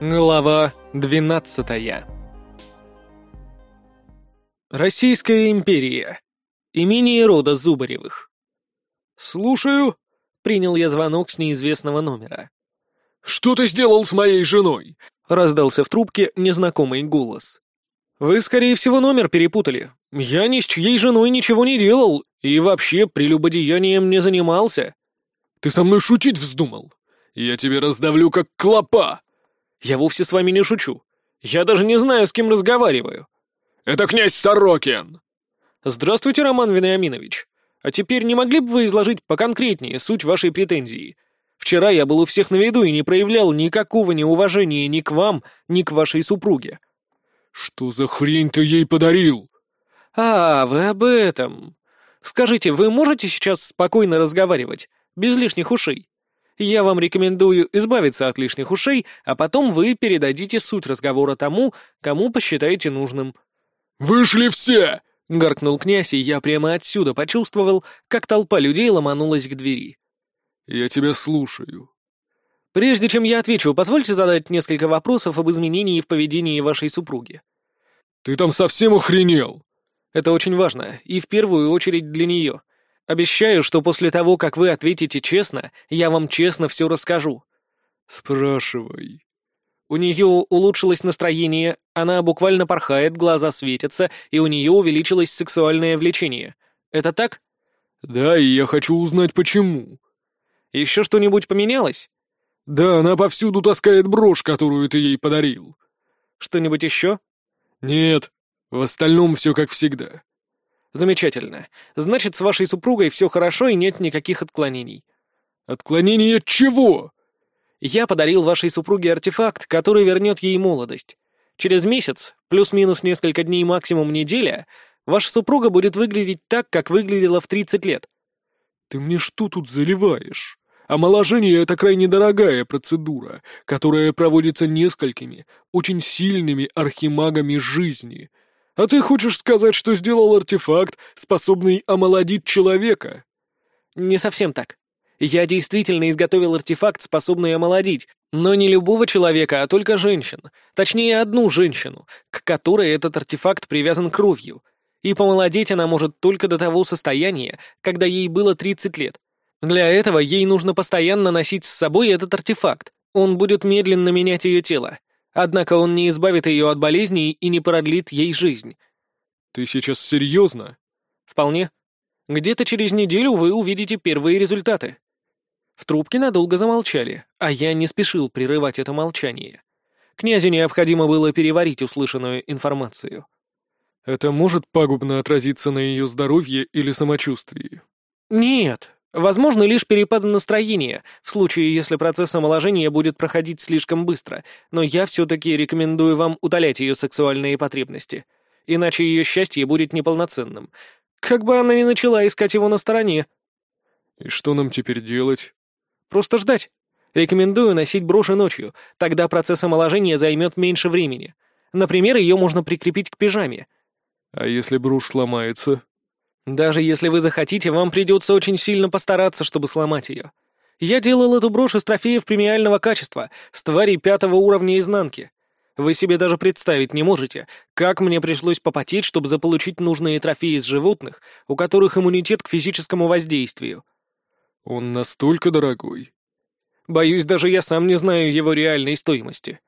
Глава 12. Российская империя. Имение рода Зубаревых. «Слушаю», — принял я звонок с неизвестного номера. «Что ты сделал с моей женой?» — раздался в трубке незнакомый голос. «Вы, скорее всего, номер перепутали. Я ни с чьей женой ничего не делал и вообще прелюбодеянием не занимался». «Ты со мной шутить вздумал? Я тебе раздавлю, как клопа!» Я вовсе с вами не шучу. Я даже не знаю, с кем разговариваю. Это князь Сорокин. Здравствуйте, Роман Вениаминович. А теперь не могли бы вы изложить поконкретнее суть вашей претензии? Вчера я был у всех на виду и не проявлял никакого неуважения ни к вам, ни к вашей супруге. Что за хрень ты ей подарил? А, вы об этом. Скажите, вы можете сейчас спокойно разговаривать, без лишних ушей? Я вам рекомендую избавиться от лишних ушей, а потом вы передадите суть разговора тому, кому посчитаете нужным». «Вышли все!» — гаркнул князь, и я прямо отсюда почувствовал, как толпа людей ломанулась к двери. «Я тебя слушаю». «Прежде чем я отвечу, позвольте задать несколько вопросов об изменении в поведении вашей супруги». «Ты там совсем охренел?» «Это очень важно, и в первую очередь для нее. Обещаю, что после того, как вы ответите честно, я вам честно все расскажу». «Спрашивай». У нее улучшилось настроение, она буквально порхает, глаза светятся, и у нее увеличилось сексуальное влечение. Это так? Да, и я хочу узнать, почему. Еще что-нибудь поменялось? Да, она повсюду таскает брошь, которую ты ей подарил. Что-нибудь еще? Нет, в остальном все как всегда. Замечательно. Значит, с вашей супругой все хорошо и нет никаких отклонений. Отклонений от чего? Я подарил вашей супруге артефакт, который вернет ей молодость. Через месяц, плюс-минус несколько дней максимум неделя, ваша супруга будет выглядеть так, как выглядела в 30 лет. Ты мне что тут заливаешь? Омоложение — это крайне дорогая процедура, которая проводится несколькими, очень сильными архимагами жизни — а ты хочешь сказать, что сделал артефакт, способный омолодить человека?» «Не совсем так. Я действительно изготовил артефакт, способный омолодить, но не любого человека, а только женщин. Точнее, одну женщину, к которой этот артефакт привязан кровью. И помолодеть она может только до того состояния, когда ей было 30 лет. Для этого ей нужно постоянно носить с собой этот артефакт. Он будет медленно менять ее тело. Однако он не избавит ее от болезней и не продлит ей жизнь. Ты сейчас серьезно? Вполне. Где-то через неделю вы увидите первые результаты. В трубке надолго замолчали, а я не спешил прерывать это молчание. Князю необходимо было переварить услышанную информацию. Это может пагубно отразиться на ее здоровье или самочувствии? Нет, Возможно лишь перепады настроения, в случае, если процесс омоложения будет проходить слишком быстро, но я все-таки рекомендую вам утолять ее сексуальные потребности, иначе ее счастье будет неполноценным. Как бы она ни начала искать его на стороне. И что нам теперь делать? Просто ждать. Рекомендую носить броши ночью, тогда процесс омоложения займет меньше времени. Например, ее можно прикрепить к пижаме. А если брошь сломается? Даже если вы захотите, вам придется очень сильно постараться, чтобы сломать ее. Я делал эту брошь из трофеев премиального качества, с тварей пятого уровня изнанки. Вы себе даже представить не можете, как мне пришлось попотеть, чтобы заполучить нужные трофеи из животных, у которых иммунитет к физическому воздействию. Он настолько дорогой. Боюсь, даже я сам не знаю его реальной стоимости.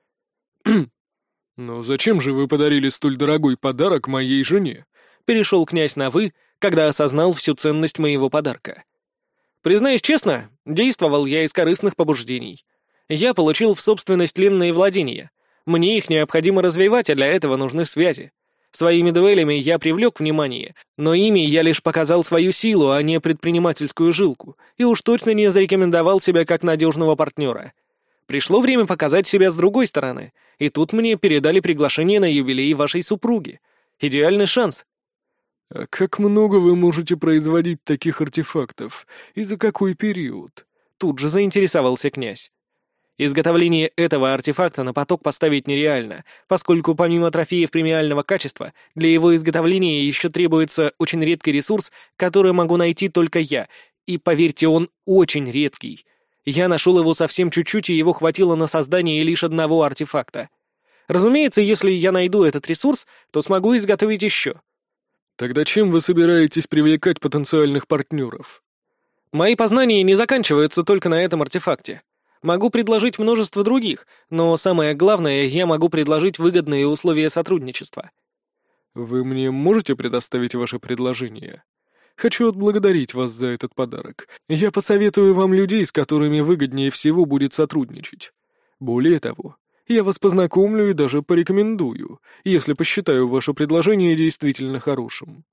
Но зачем же вы подарили столь дорогой подарок моей жене? Перешел князь на «вы», когда осознал всю ценность моего подарка. Признаюсь честно, действовал я из корыстных побуждений. Я получил в собственность ленные владения. Мне их необходимо развивать, а для этого нужны связи. Своими дуэлями я привлек внимание, но ими я лишь показал свою силу, а не предпринимательскую жилку, и уж точно не зарекомендовал себя как надежного партнера. Пришло время показать себя с другой стороны, и тут мне передали приглашение на юбилей вашей супруги. Идеальный шанс. «А как много вы можете производить таких артефактов? И за какой период?» Тут же заинтересовался князь. Изготовление этого артефакта на поток поставить нереально, поскольку помимо трофеев премиального качества, для его изготовления еще требуется очень редкий ресурс, который могу найти только я, и, поверьте, он очень редкий. Я нашел его совсем чуть-чуть, и его хватило на создание лишь одного артефакта. Разумеется, если я найду этот ресурс, то смогу изготовить еще. Тогда чем вы собираетесь привлекать потенциальных партнеров? Мои познания не заканчиваются только на этом артефакте. Могу предложить множество других, но самое главное, я могу предложить выгодные условия сотрудничества. Вы мне можете предоставить ваше предложение? Хочу отблагодарить вас за этот подарок. Я посоветую вам людей, с которыми выгоднее всего будет сотрудничать. Более того, я вас познакомлю и даже порекомендую, если посчитаю ваше предложение действительно хорошим.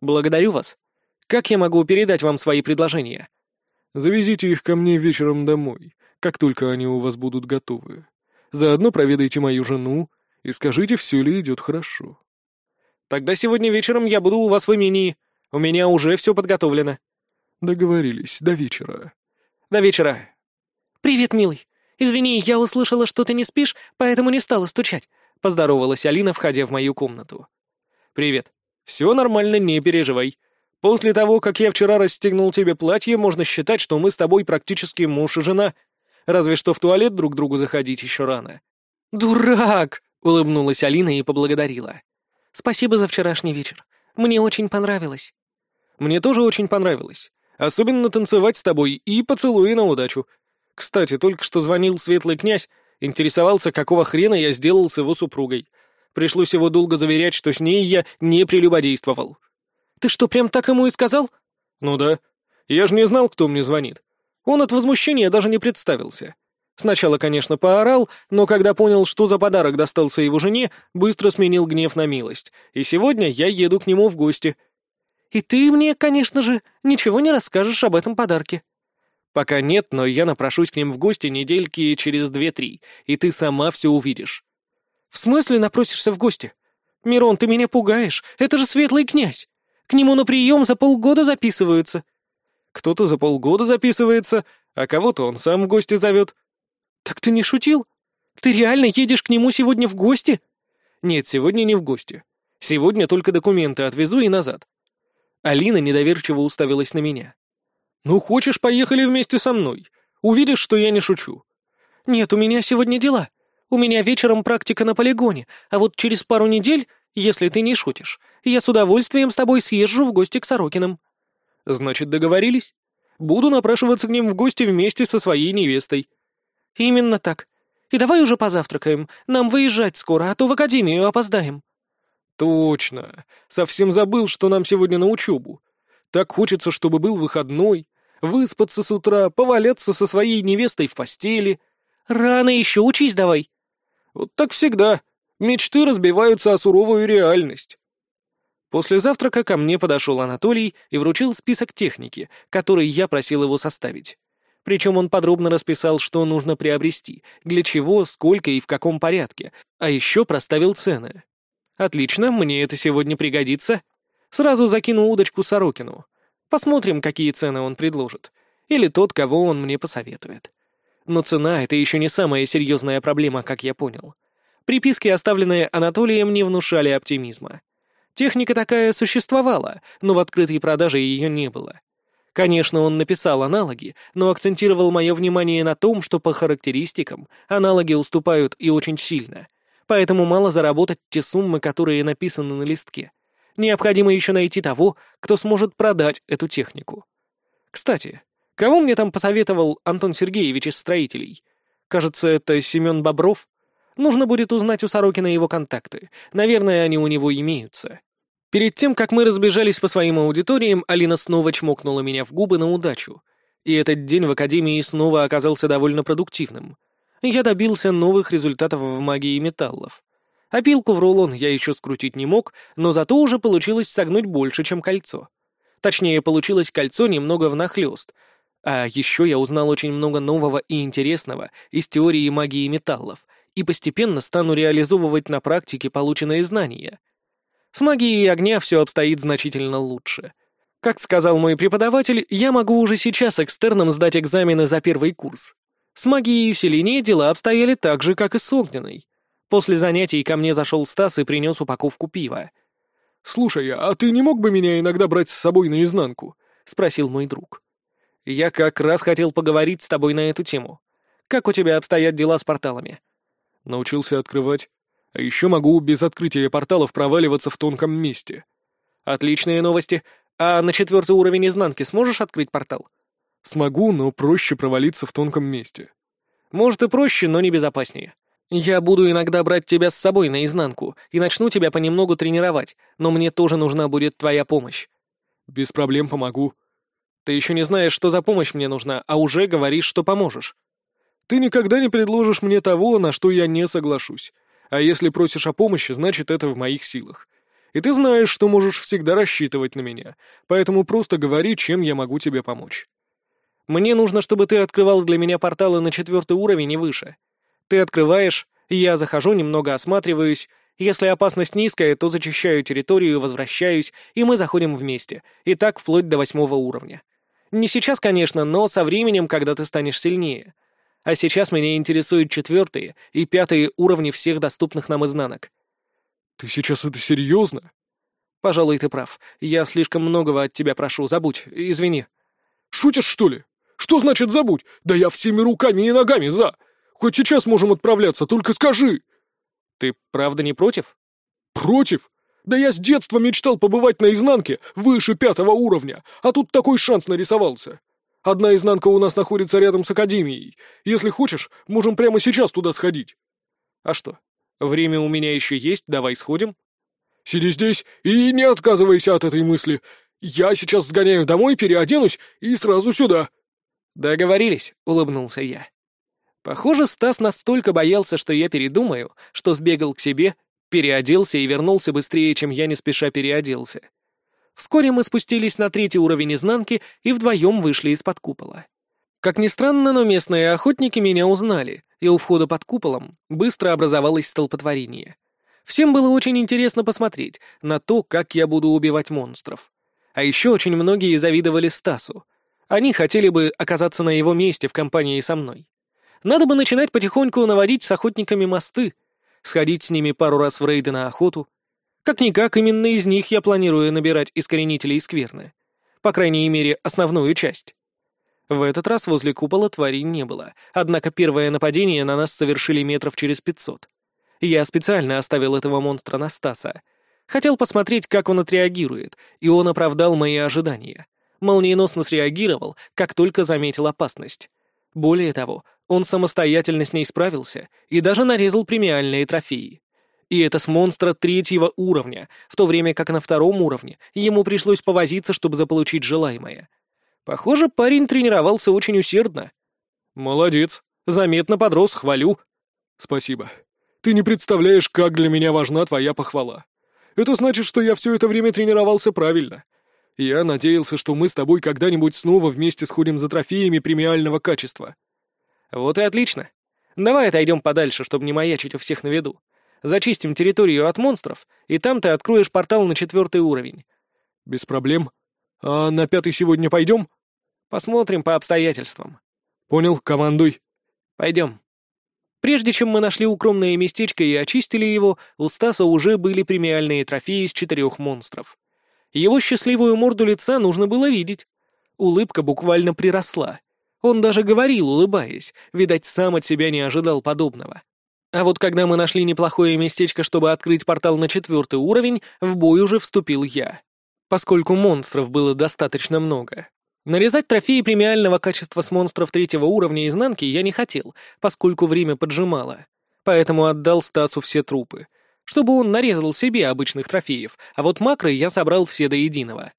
Благодарю вас. Как я могу передать вам свои предложения? Завезите их ко мне вечером домой, как только они у вас будут готовы. Заодно проведайте мою жену и скажите, все ли идет хорошо. Тогда сегодня вечером я буду у вас в имении. У меня уже все подготовлено. Договорились, до вечера. До вечера. Привет, милый. Извини, я услышала, что ты не спишь, поэтому не стала стучать. Поздоровалась Алина, входя в мою комнату. Привет. Все нормально, не переживай. После того, как я вчера расстегнул тебе платье, можно считать, что мы с тобой практически муж и жена. Разве что в туалет друг другу заходить еще рано. «Дурак!» — улыбнулась Алина и поблагодарила. «Спасибо за вчерашний вечер. Мне очень понравилось». Мне тоже очень понравилось. Особенно танцевать с тобой и поцелуи на удачу. Кстати, только что звонил светлый князь, интересовался, какого хрена я сделал с его супругой. Пришлось его долго заверять, что с ней я не прелюбодействовал. «Ты что, прям так ему и сказал?» «Ну да. Я же не знал, кто мне звонит. Он от возмущения даже не представился. Сначала, конечно, поорал, но когда понял, что за подарок достался его жене, быстро сменил гнев на милость. И сегодня я еду к нему в гости. И ты мне, конечно же, ничего не расскажешь об этом подарке. Пока нет, но я напрошусь к ним в гости недельки через две-три, и ты сама все увидишь. В смысле напросишься в гости? Мирон, ты меня пугаешь. Это же светлый князь. К нему на прием за полгода записываются. Кто-то за полгода записывается, а кого-то он сам в гости зовет. Так ты не шутил? Ты реально едешь к нему сегодня в гости? Нет, сегодня не в гости. Сегодня только документы отвезу и назад. Алина недоверчиво уставилась на меня. «Ну, хочешь, поехали вместе со мной. Увидишь, что я не шучу». «Нет, у меня сегодня дела. У меня вечером практика на полигоне, а вот через пару недель, если ты не шутишь, я с удовольствием с тобой съезжу в гости к Сорокинам». «Значит, договорились? Буду напрашиваться к ним в гости вместе со своей невестой». «Именно так. И давай уже позавтракаем. Нам выезжать скоро, а то в академию опоздаем». «Точно. Совсем забыл, что нам сегодня на учебу. Так хочется, чтобы был выходной, выспаться с утра, поваляться со своей невестой в постели». «Рано еще учись давай». «Вот так всегда. Мечты разбиваются о суровую реальность». После завтрака ко мне подошел Анатолий и вручил список техники, который я просил его составить. Причем он подробно расписал, что нужно приобрести, для чего, сколько и в каком порядке, а еще проставил цены. Отлично, мне это сегодня пригодится. Сразу закину удочку Сорокину. Посмотрим, какие цены он предложит. Или тот, кого он мне посоветует. Но цена — это еще не самая серьезная проблема, как я понял. Приписки, оставленные Анатолием, не внушали оптимизма. Техника такая существовала, но в открытой продаже ее не было. Конечно, он написал аналоги, но акцентировал мое внимание на том, что по характеристикам аналоги уступают и очень сильно, поэтому мало заработать те суммы, которые написаны на листке. Необходимо еще найти того, кто сможет продать эту технику. Кстати, кого мне там посоветовал Антон Сергеевич из строителей? Кажется, это Семен Бобров. Нужно будет узнать у Сорокина его контакты. Наверное, они у него имеются. Перед тем, как мы разбежались по своим аудиториям, Алина снова чмокнула меня в губы на удачу. И этот день в Академии снова оказался довольно продуктивным я добился новых результатов в магии металлов. Опилку в рулон я еще скрутить не мог, но зато уже получилось согнуть больше, чем кольцо. Точнее, получилось кольцо немного внахлёст. А еще я узнал очень много нового и интересного из теории магии металлов и постепенно стану реализовывать на практике полученные знания. С магией огня все обстоит значительно лучше. Как сказал мой преподаватель, я могу уже сейчас экстерном сдать экзамены за первый курс. С магией усиления дела обстояли так же, как и с огненной. После занятий ко мне зашел Стас и принес упаковку пива. «Слушай, а ты не мог бы меня иногда брать с собой наизнанку?» — спросил мой друг. Я как раз хотел поговорить с тобой на эту тему. Как у тебя обстоят дела с порталами?» «Научился открывать. А еще могу без открытия порталов проваливаться в тонком месте». «Отличные новости. А на четвертый уровень изнанки сможешь открыть портал?» «Смогу, но проще провалиться в тонком месте». «Может и проще, но не безопаснее. Я буду иногда брать тебя с собой наизнанку и начну тебя понемногу тренировать, но мне тоже нужна будет твоя помощь». «Без проблем помогу». «Ты еще не знаешь, что за помощь мне нужна, а уже говоришь, что поможешь». «Ты никогда не предложишь мне того, на что я не соглашусь. А если просишь о помощи, значит, это в моих силах. И ты знаешь, что можешь всегда рассчитывать на меня, поэтому просто говори, чем я могу тебе помочь». «Мне нужно, чтобы ты открывал для меня порталы на четвертый уровень и выше. Ты открываешь, я захожу, немного осматриваюсь. Если опасность низкая, то зачищаю территорию, возвращаюсь, и мы заходим вместе. И так вплоть до восьмого уровня. Не сейчас, конечно, но со временем, когда ты станешь сильнее. А сейчас меня интересуют четвертые и пятые уровни всех доступных нам изнанок. Ты сейчас это серьезно? Пожалуй, ты прав. Я слишком многого от тебя прошу, забудь, извини. Шутишь, что ли? Что значит забудь? Да я всеми руками и ногами за. Хоть сейчас можем отправляться, только скажи!» «Ты правда не против?» «Против? Да я с детства мечтал побывать на изнанке, выше пятого уровня, а тут такой шанс нарисовался. Одна изнанка у нас находится рядом с Академией. Если хочешь, можем прямо сейчас туда сходить». «А что, время у меня еще есть, давай сходим?» «Сиди здесь и не отказывайся от этой мысли. Я сейчас сгоняю домой, переоденусь и сразу сюда». «Договорились», — улыбнулся я. Похоже, Стас настолько боялся, что я передумаю, что сбегал к себе, переоделся и вернулся быстрее, чем я не спеша переоделся. Вскоре мы спустились на третий уровень изнанки и вдвоем вышли из-под купола. Как ни странно, но местные охотники меня узнали, и у входа под куполом быстро образовалось столпотворение. Всем было очень интересно посмотреть на то, как я буду убивать монстров. А еще очень многие завидовали Стасу. Они хотели бы оказаться на его месте в компании со мной. Надо бы начинать потихоньку наводить с охотниками мосты, сходить с ними пару раз в рейды на охоту. Как-никак, именно из них я планирую набирать искоренителей скверны. По крайней мере, основную часть. В этот раз возле купола тварей не было, однако первое нападение на нас совершили метров через пятьсот. Я специально оставил этого монстра на Стаса. Хотел посмотреть, как он отреагирует, и он оправдал мои ожидания. Молниеносно среагировал, как только заметил опасность. Более того, он самостоятельно с ней справился и даже нарезал премиальные трофеи. И это с монстра третьего уровня, в то время как на втором уровне ему пришлось повозиться, чтобы заполучить желаемое. Похоже, парень тренировался очень усердно. «Молодец. Заметно подрос, хвалю». «Спасибо. Ты не представляешь, как для меня важна твоя похвала. Это значит, что я все это время тренировался правильно. Я надеялся, что мы с тобой когда-нибудь снова вместе сходим за трофеями премиального качества. Вот и отлично. Давай отойдем подальше, чтобы не маячить у всех на виду. Зачистим территорию от монстров, и там ты откроешь портал на четвертый уровень. Без проблем. А на пятый сегодня пойдем? Посмотрим по обстоятельствам. Понял, командуй. Пойдем. Прежде чем мы нашли укромное местечко и очистили его, у Стаса уже были премиальные трофеи из четырех монстров. Его счастливую морду лица нужно было видеть. Улыбка буквально приросла. Он даже говорил, улыбаясь, видать, сам от себя не ожидал подобного. А вот когда мы нашли неплохое местечко, чтобы открыть портал на четвертый уровень, в бой уже вступил я. Поскольку монстров было достаточно много. Нарезать трофеи премиального качества с монстров третьего уровня изнанки я не хотел, поскольку время поджимало. Поэтому отдал Стасу все трупы, чтобы он нарезал себе обычных трофеев, а вот макры я собрал все до единого.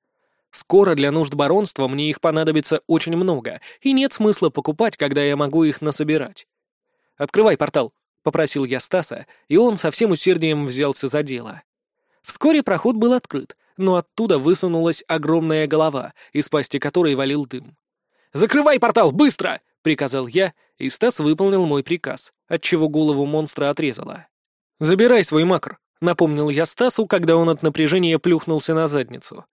Скоро для нужд баронства мне их понадобится очень много, и нет смысла покупать, когда я могу их насобирать. «Открывай портал», — попросил я Стаса, и он со всем усердием взялся за дело. Вскоре проход был открыт, но оттуда высунулась огромная голова, из пасти которой валил дым. «Закрывай портал, быстро!» — приказал я, и Стас выполнил мой приказ, отчего голову монстра отрезало. «Забирай свой макр», — напомнил я Стасу, когда он от напряжения плюхнулся на задницу.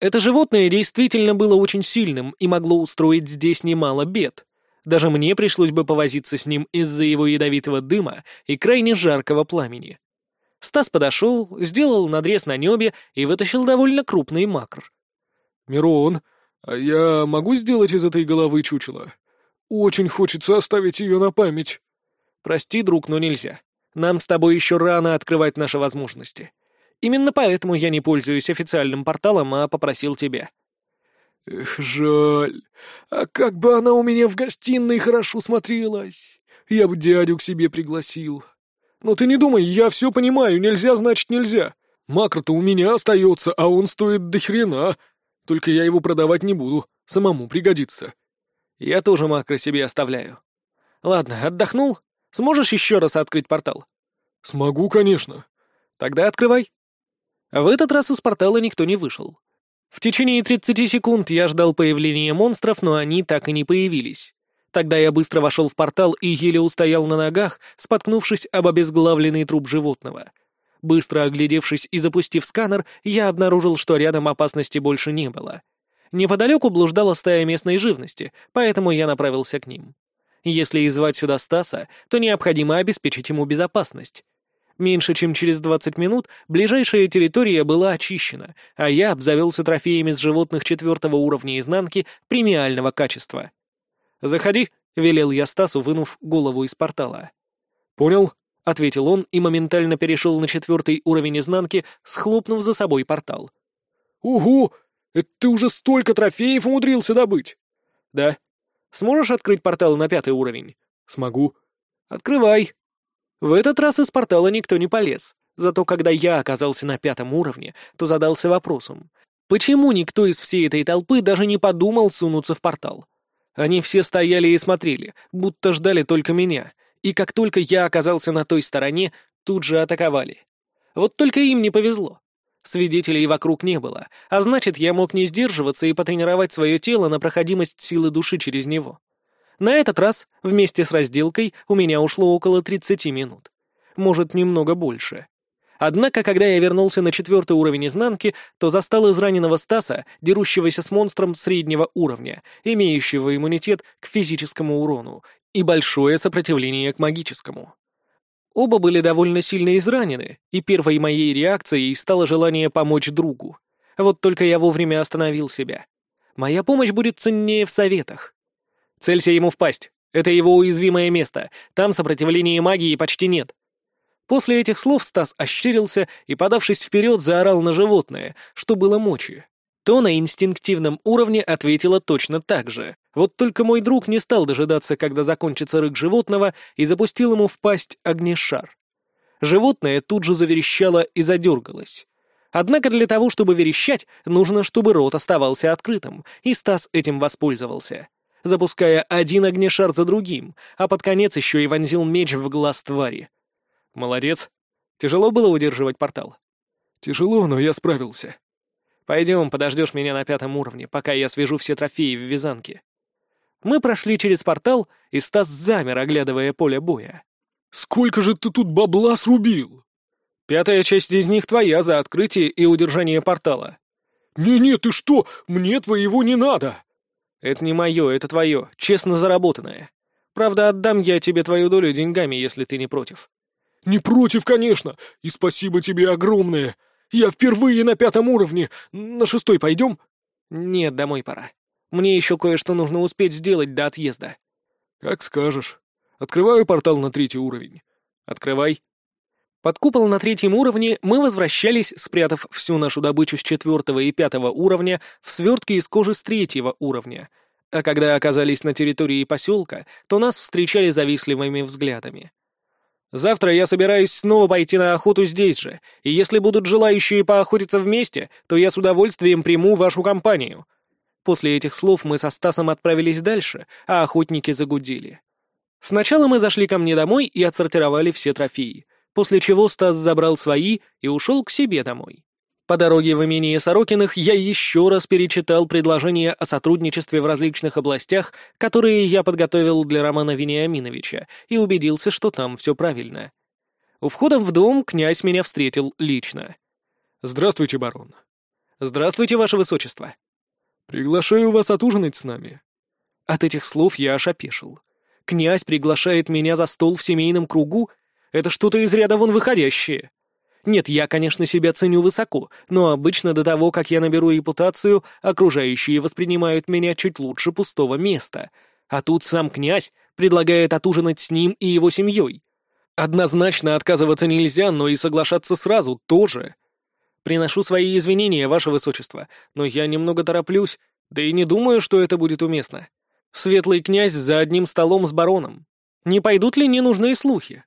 Это животное действительно было очень сильным и могло устроить здесь немало бед. Даже мне пришлось бы повозиться с ним из-за его ядовитого дыма и крайне жаркого пламени. Стас подошел, сделал надрез на небе и вытащил довольно крупный макр. «Мирон, «А я могу сделать из этой головы чучело? Очень хочется оставить ее на память». «Прости, друг, но нельзя. Нам с тобой еще рано открывать наши возможности. Именно поэтому я не пользуюсь официальным порталом, а попросил тебя». «Эх, жаль. А как бы она у меня в гостиной хорошо смотрелась. Я бы дядю к себе пригласил. Но ты не думай, я все понимаю, нельзя значит нельзя. Макро-то у меня остается, а он стоит до хрена. Только я его продавать не буду, самому пригодится». «Я тоже макро себе оставляю. Ладно, отдохнул? Сможешь еще раз открыть портал?» «Смогу, конечно». «Тогда открывай». В этот раз из портала никто не вышел. В течение 30 секунд я ждал появления монстров, но они так и не появились. Тогда я быстро вошел в портал и еле устоял на ногах, споткнувшись об обезглавленный труп животного. Быстро оглядевшись и запустив сканер, я обнаружил, что рядом опасности больше не было. Неподалеку блуждала стая местной живности, поэтому я направился к ним. Если и звать сюда Стаса, то необходимо обеспечить ему безопасность. Меньше чем через 20 минут ближайшая территория была очищена, а я обзавелся трофеями с животных четвертого уровня изнанки премиального качества. «Заходи», — велел я Стасу, вынув голову из портала. «Понял», — ответил он и моментально перешел на четвертый уровень изнанки, схлопнув за собой портал. «Ого! Это ты уже столько трофеев умудрился добыть!» «Да. Сможешь открыть портал на пятый уровень?» «Смогу». «Открывай», в этот раз из портала никто не полез, зато когда я оказался на пятом уровне, то задался вопросом, почему никто из всей этой толпы даже не подумал сунуться в портал? Они все стояли и смотрели, будто ждали только меня, и как только я оказался на той стороне, тут же атаковали. Вот только им не повезло. Свидетелей вокруг не было, а значит, я мог не сдерживаться и потренировать свое тело на проходимость силы души через него. На этот раз, вместе с разделкой, у меня ушло около 30 минут. Может, немного больше. Однако, когда я вернулся на четвертый уровень изнанки, то застал израненного Стаса, дерущегося с монстром среднего уровня, имеющего иммунитет к физическому урону и большое сопротивление к магическому. Оба были довольно сильно изранены, и первой моей реакцией стало желание помочь другу. Вот только я вовремя остановил себя. Моя помощь будет ценнее в советах. Целься ему в пасть. Это его уязвимое место. Там сопротивления магии почти нет. После этих слов Стас ощерился и, подавшись вперед, заорал на животное, что было мочи. То на инстинктивном уровне ответила точно так же. Вот только мой друг не стал дожидаться, когда закончится рык животного, и запустил ему в пасть огнешар. Животное тут же заверещало и задергалось. Однако для того, чтобы верещать, нужно, чтобы рот оставался открытым, и Стас этим воспользовался запуская один огнешар за другим, а под конец еще и вонзил меч в глаз твари. Молодец. Тяжело было удерживать портал? Тяжело, но я справился. Пойдем, подождешь меня на пятом уровне, пока я свяжу все трофеи в вязанке. Мы прошли через портал, и Стас замер, оглядывая поле боя. «Сколько же ты тут бабла срубил?» «Пятая часть из них твоя за открытие и удержание портала». «Не-не, ты что? Мне твоего не надо!» «Это не мое, это твое, честно заработанное. Правда, отдам я тебе твою долю деньгами, если ты не против». «Не против, конечно, и спасибо тебе огромное. Я впервые на пятом уровне. На шестой пойдем?» «Нет, домой пора. Мне еще кое-что нужно успеть сделать до отъезда». «Как скажешь. Открываю портал на третий уровень». «Открывай». Под купол на третьем уровне мы возвращались, спрятав всю нашу добычу с четвертого и пятого уровня в свертке из кожи с третьего уровня. А когда оказались на территории поселка, то нас встречали завистливыми взглядами. «Завтра я собираюсь снова пойти на охоту здесь же, и если будут желающие поохотиться вместе, то я с удовольствием приму вашу компанию». После этих слов мы со Стасом отправились дальше, а охотники загудели. Сначала мы зашли ко мне домой и отсортировали все трофеи — после чего Стас забрал свои и ушел к себе домой. По дороге в имение Сорокиных я еще раз перечитал предложения о сотрудничестве в различных областях, которые я подготовил для Романа Вениаминовича, и убедился, что там все правильно. У входа в дом князь меня встретил лично. «Здравствуйте, барон». «Здравствуйте, ваше высочество». «Приглашаю вас отужинать с нами». От этих слов я аж опешил. Князь приглашает меня за стол в семейном кругу, это что-то из ряда вон выходящее. Нет, я, конечно, себя ценю высоко, но обычно до того, как я наберу репутацию, окружающие воспринимают меня чуть лучше пустого места. А тут сам князь предлагает отужинать с ним и его семьей. Однозначно отказываться нельзя, но и соглашаться сразу тоже. Приношу свои извинения, ваше высочество, но я немного тороплюсь, да и не думаю, что это будет уместно. Светлый князь за одним столом с бароном. Не пойдут ли ненужные слухи?